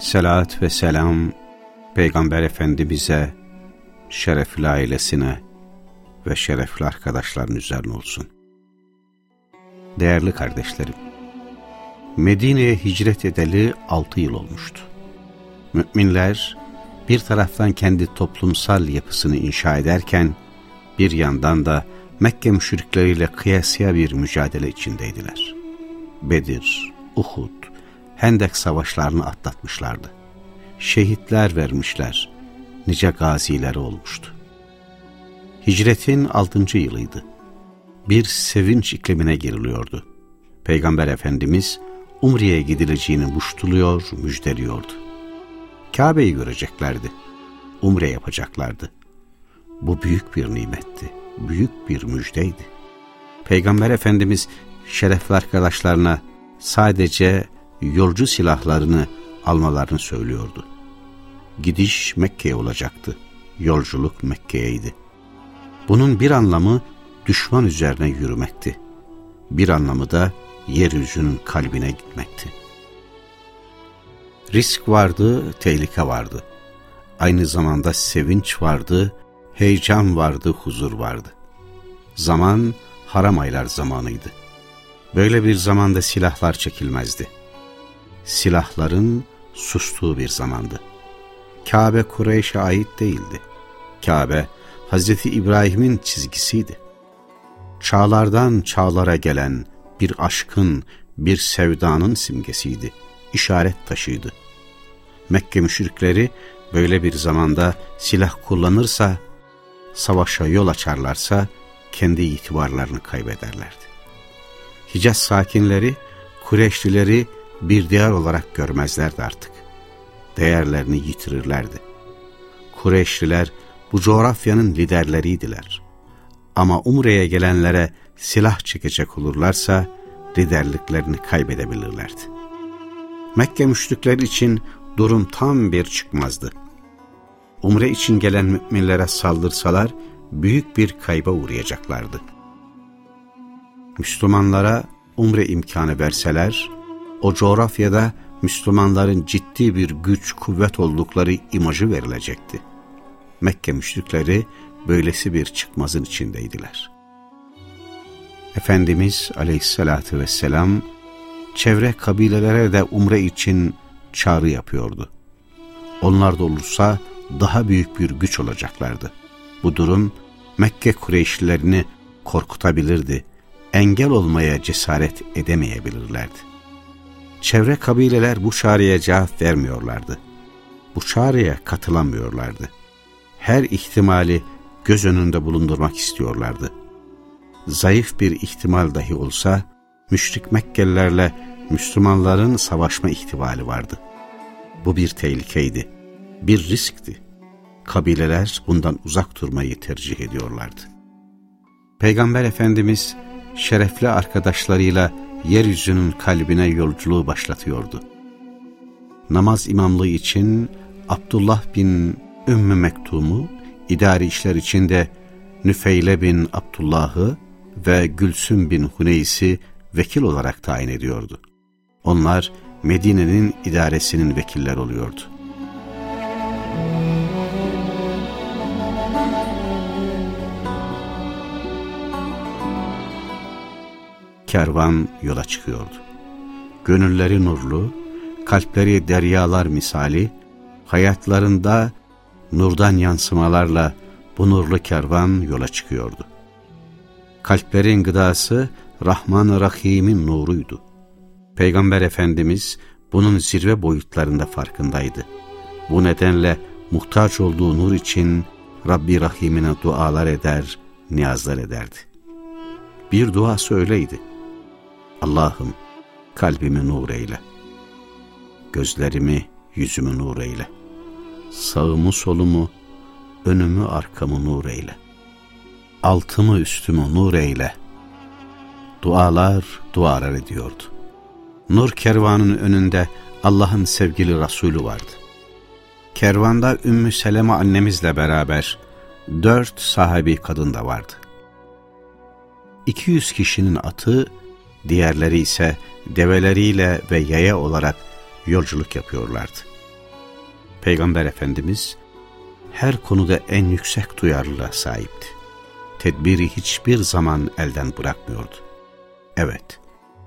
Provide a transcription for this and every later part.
Selat ve selam Peygamber Efendimiz'e, şerefli ailesine ve şerefli arkadaşların üzerine olsun. Değerli kardeşlerim, Medine'ye hicret edeli altı yıl olmuştu. Müminler bir taraftan kendi toplumsal yapısını inşa ederken, bir yandan da Mekke müşrikleriyle kıyasıya bir mücadele içindeydiler. Bedir, Uhud, Hendek savaşlarını atlatmışlardı. Şehitler vermişler, nice gazileri olmuştu. Hicretin altıncı yılıydı. Bir sevinç iklimine giriliyordu. Peygamber Efendimiz Umre'ye gidileceğini muştuluyor, müjdeliyordu. Kabe'yi göreceklerdi. Umre yapacaklardı. Bu büyük bir nimetti, büyük bir müjdeydi. Peygamber Efendimiz şerefli arkadaşlarına sadece yolcu silahlarını almalarını söylüyordu. Gidiş Mekke'ye olacaktı. Yolculuk Mekke'yeydi. Bunun bir anlamı düşman üzerine yürümekti. Bir anlamı da yeryüzünün kalbine gitmekti. Risk vardı, tehlike vardı. Aynı zamanda sevinç vardı, heyecan vardı, huzur vardı. Zaman haram aylar zamanıydı. Böyle bir zamanda silahlar çekilmezdi. Silahların sustuğu bir zamandı. Kabe Kureyş'e ait değildi. Kabe, Hazreti İbrahim'in çizgisiydi. Çağlardan çağlara gelen bir aşkın, bir sevdanın simgesiydi, işaret taşıydı. Mekke müşrikleri böyle bir zamanda silah kullanırsa, savaşa yol açarlarsa kendi itibarlarını kaybederlerdi. Hicaz sakinleri, Kureyşlileri bir diyar olarak görmezlerdi artık. Değerlerini yitirirlerdi. Kureyşliler bu coğrafyanın liderleriydiler. Ama Umre'ye gelenlere silah çekecek olurlarsa liderliklerini kaybedebilirlerdi. Mekke müşrikleri için durum tam bir çıkmazdı. Umre için gelen müminlere saldırsalar büyük bir kayba uğrayacaklardı. Müslümanlara umre imkanı verseler, o coğrafyada Müslümanların ciddi bir güç, kuvvet oldukları imajı verilecekti. Mekke müşrikleri böylesi bir çıkmazın içindeydiler. Efendimiz aleyhissalatü vesselam çevre kabilelere de umre için çağrı yapıyordu. Onlar da olursa daha büyük bir güç olacaklardı. Bu durum Mekke Kureyşlilerini korkutabilirdi, engel olmaya cesaret edemeyebilirlerdi. Çevre kabileler bu çağrıya cevap vermiyorlardı. Bu çağrıya katılamıyorlardı. Her ihtimali göz önünde bulundurmak istiyorlardı. Zayıf bir ihtimal dahi olsa, müşrik Mekkelilerle Müslümanların savaşma ihtimali vardı. Bu bir tehlikeydi, bir riskti. Kabileler bundan uzak durmayı tercih ediyorlardı. Peygamber Efendimiz şerefli arkadaşlarıyla yeryüzünün kalbine yolculuğu başlatıyordu. Namaz imamlığı için Abdullah bin Ümmü Mektum'u, idari işler içinde Nüfeyle bin Abdullah'ı ve Gülsüm bin Huneys'i vekil olarak tayin ediyordu. Onlar Medine'nin idaresinin vekiller oluyordu. Kervan yola çıkıyordu. Gönülleri nurlu, kalpleri deryalar misali, hayatlarında nurdan yansımalarla bu nurlu kervan yola çıkıyordu. Kalplerin gıdası Rahman-ı Rahim'in nuruydu. Peygamber Efendimiz bunun zirve boyutlarında farkındaydı. Bu nedenle muhtaç olduğu nur için Rabbi Rahim'ine dualar eder, niyazlar ederdi. Bir duası öyleydi. Allah'ım kalbimi nur eyle. Gözlerimi yüzümü nur eyle. Sağımı solumu, önümü arkamı nur eyle. Altımı üstümü nur eyle. Dualar dualar ediyordu. Nur kervanının önünde Allah'ın sevgili Resulü vardı. Kervanda Ümmü Seleme annemizle beraber dört sahabi kadın da vardı. 200 kişinin atı, diğerleri ise develeriyle ve yaya olarak yolculuk yapıyorlardı. Peygamber Efendimiz her konuda en yüksek duyarlılığa sahipti. Tedbiri hiçbir zaman elden bırakmıyordu. Evet,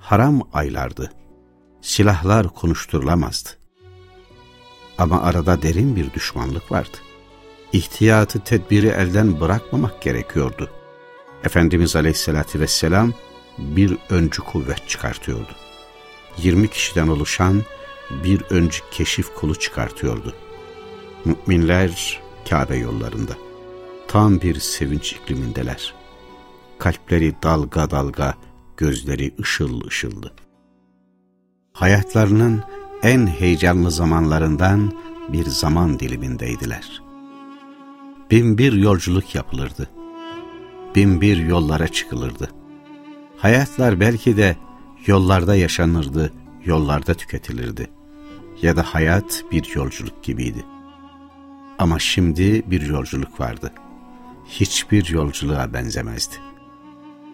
haram aylardı. Silahlar konuşturulamazdı. Ama arada derin bir düşmanlık vardı. İhtiyatı tedbiri elden bırakmamak gerekiyordu. Efendimiz Aleyhisselatü Vesselam bir öncü kuvvet çıkartıyordu. 20 kişiden oluşan bir öncü keşif kolu çıkartıyordu. Müminler Kabe yollarında. Tam bir sevinç iklimindeler. Kalpleri dalga dalga, gözleri ışıl ışıldı. Hayatlarının en heyecanlı zamanlarından bir zaman dilimindeydiler. Bin bir yolculuk yapılırdı. Bin bir yollara çıkılırdı. Hayatlar belki de yollarda yaşanırdı, yollarda tüketilirdi. Ya da hayat bir yolculuk gibiydi. Ama şimdi bir yolculuk vardı. Hiçbir yolculuğa benzemezdi.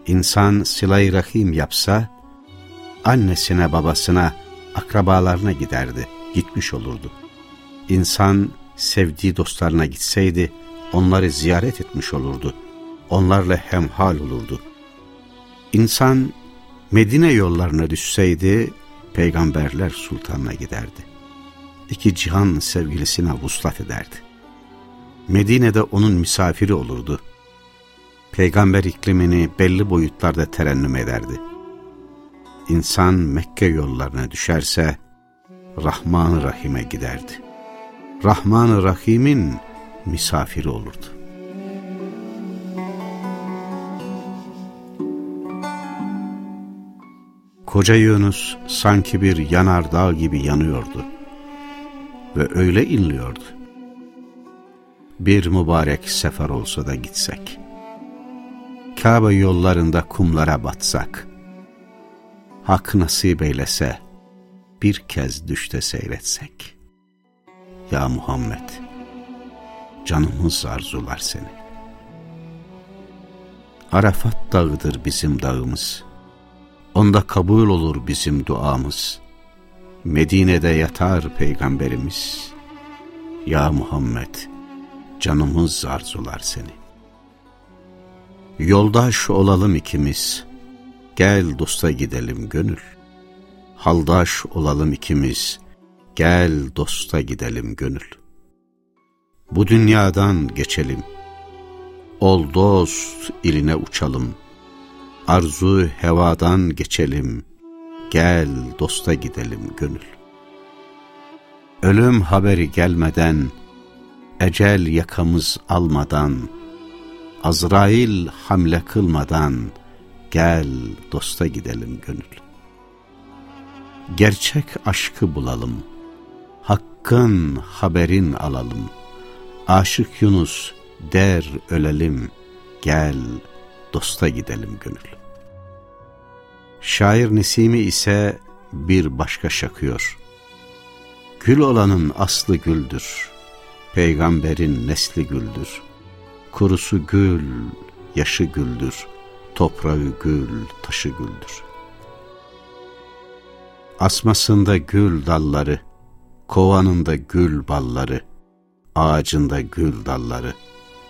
İnsan sıla rahim yapsa, annesine babasına, akrabalarına giderdi, gitmiş olurdu. İnsan sevdiği dostlarına gitseydi, onları ziyaret etmiş olurdu. Onlarla hemhal olurdu. İnsan Medine yollarına düşseydi, peygamberler sultanına giderdi. İki cihan sevgilisine vuslat ederdi. Medine'de onun misafiri olurdu. Peygamber iklimini belli boyutlarda terennüm ederdi. İnsan Mekke yollarına düşerse Rahman-ı Rahim'e giderdi. Rahman-ı Rahim'in misafiri olurdu. Koca Yunus sanki bir yanardağ gibi yanıyordu ve öyle inliyordu bir mübarek sefer olsa da gitsek. Kabe yollarında kumlara batsak. Hak nasip eylese bir kez düşte seyretsek. Ya Muhammed, canımız arzular seni. Arafat dağıdır bizim dağımız. Onda kabul olur bizim duamız. Medine'de yatar peygamberimiz. Ya Muhammed, canımız arzular seni. Yoldaş olalım ikimiz, gel dosta gidelim gönül. Haldaş olalım ikimiz, gel dosta gidelim gönül. Bu dünyadan geçelim, ol dost iline uçalım. Arzu hevadan geçelim, gel dosta gidelim gönül. Ölüm haberi gelmeden, ecel yakamız almadan, Azrail hamle kılmadan, gel dosta gidelim gönül. Gerçek aşkı bulalım, hakkın haberin alalım. Aşık Yunus der ölelim, gel dosta gidelim gönül. Şair Nesimi ise bir başka şakıyor. Gül olanın aslı güldür Peygamberin nesli güldür. Kurusu gül, yaşı güldür. Toprağı gül, taşı güldür. Asmasında gül dalları, kovanında gül balları, ağacında gül dalları,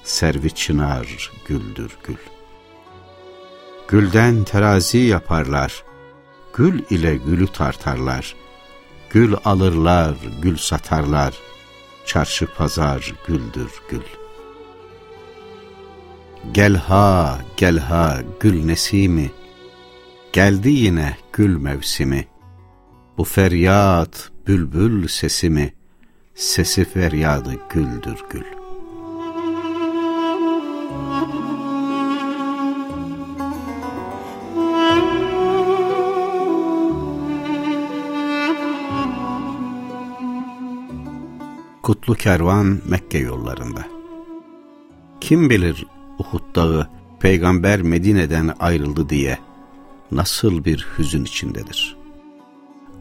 servi çınar güldür gül. Gülden terazi yaparlar, gül ile gülü tartarlar, gül alırlar, gül satarlar, çarşı pazar güldür gül. Gel ha, gel ha gül nesimi, geldi yine gül mevsimi. Bu feryat bülbül sesimi, sesi feryadı güldür gül. Kutlu kervan Mekke yollarında. Kim bilir Uhud dağı peygamber Medine'den ayrıldı diye nasıl bir hüzün içindedir.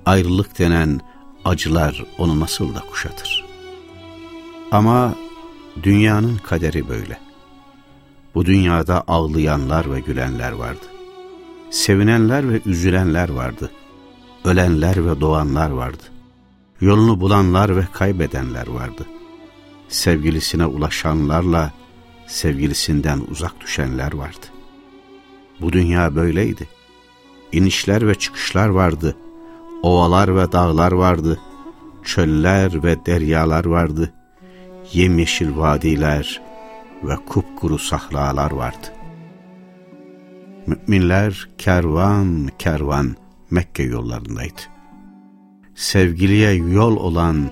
Ayrılık denen acılar onu nasıl da kuşatır. Ama dünyanın kaderi böyle. Bu dünyada ağlayanlar ve gülenler vardı. Sevinenler ve üzülenler vardı. Ölenler ve doğanlar vardı. Yolunu bulanlar ve kaybedenler vardı. Sevgilisine ulaşanlarla sevgilisinden uzak düşenler vardı. Bu dünya böyleydi. İnişler ve çıkışlar vardı. Ovalar ve dağlar vardı. Çöller ve deryalar vardı. Yemyeşil vadiler ve kupkuru sahlalar vardı. Müminler kervan kervan Mekke yollarındaydı. Sevgiliye yol olan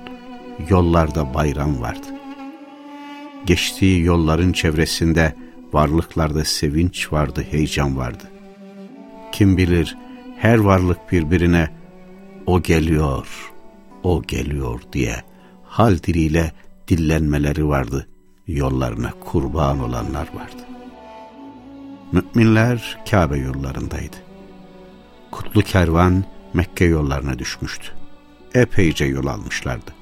yollarda bayram vardı. Geçtiği yolların çevresinde varlıklarda sevinç vardı, heyecan vardı. Kim bilir her varlık birbirine o geliyor, o geliyor diye hal diliyle dillenmeleri vardı. Yollarına kurban olanlar vardı. Müminler Kabe yollarındaydı. Kutlu kervan Mekke yollarına düşmüştü. Epeyce yol almışlardı.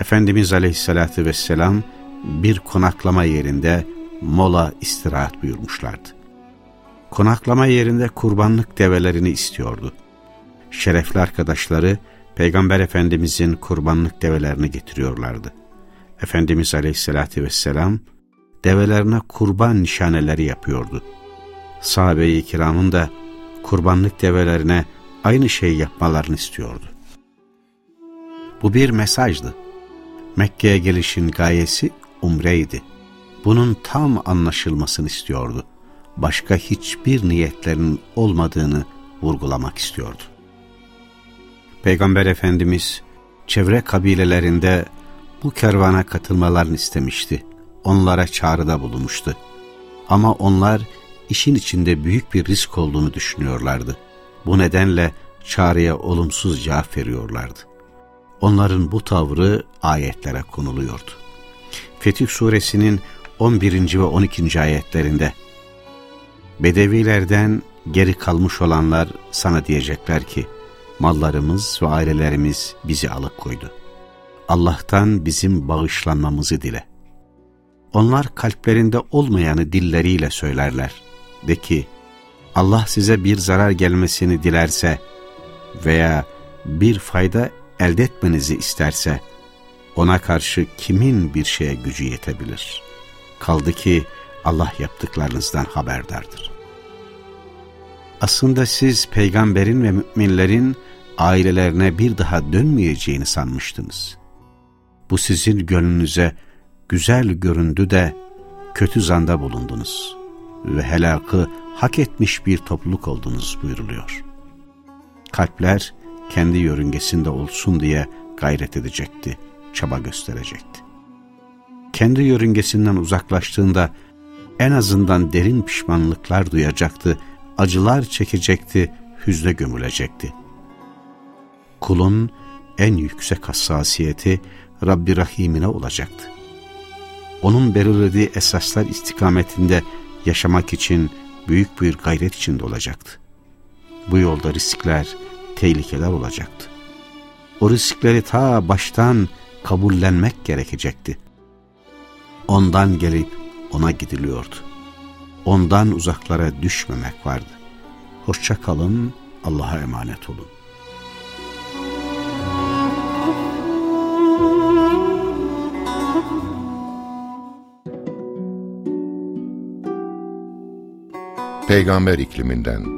Efendimiz Aleyhisselatü Vesselam bir konaklama yerinde mola istirahat buyurmuşlardı. Konaklama yerinde kurbanlık develerini istiyordu. Şerefli arkadaşları Peygamber Efendimizin kurbanlık develerini getiriyorlardı. Efendimiz Aleyhisselatü Vesselam develerine kurban nişaneleri yapıyordu. Sahabe-i kiramın da kurbanlık develerine aynı şeyi yapmalarını istiyordu. Bu bir mesajdı. Mekke'ye gelişin gayesi umreydi. Bunun tam anlaşılmasını istiyordu. Başka hiçbir niyetlerinin olmadığını vurgulamak istiyordu. Peygamber Efendimiz çevre kabilelerinde bu kervana katılmalarını istemişti. Onlara çağrıda bulunmuştu. Ama onlar işin içinde büyük bir risk olduğunu düşünüyorlardı. Bu nedenle çağrıya olumsuz cevap veriyorlardı. Onların bu tavrı ayetlere konuluyordu. Fetih suresinin 11. ve 12. ayetlerinde Bedevilerden geri kalmış olanlar sana diyecekler ki mallarımız ve ailelerimiz bizi alıkoydu. Allah'tan bizim bağışlanmamızı dile. Onlar kalplerinde olmayanı dilleriyle söylerler. De ki, Allah size bir zarar gelmesini dilerse veya bir fayda elde etmenizi isterse, ona karşı kimin bir şeye gücü yetebilir? Kaldı ki Allah yaptıklarınızdan haberdardır. Aslında siz peygamberin ve müminlerin ailelerine bir daha dönmeyeceğini sanmıştınız. Bu sizin gönlünüze güzel göründü de kötü zanda bulundunuz ve helakı hak etmiş bir topluluk oldunuz buyuruluyor. Kalpler kendi yörüngesinde olsun diye gayret edecekti, çaba gösterecekti. Kendi yörüngesinden uzaklaştığında en azından derin pişmanlıklar duyacaktı, acılar çekecekti, hüzne gömülecekti. Kulun en yüksek hassasiyeti Rabbi Rahim'ine olacaktı. Onun belirlediği esaslar istikametinde yaşamak için büyük bir gayret içinde olacaktı. Bu yolda riskler, tehlikeler olacaktı. O riskleri ta baştan kabullenmek gerekecekti. Ondan gelip ona gidiliyordu. Ondan uzaklara düşmemek vardı. Hoşça kalın, Allah'a emanet olun. Peygamber ikliminden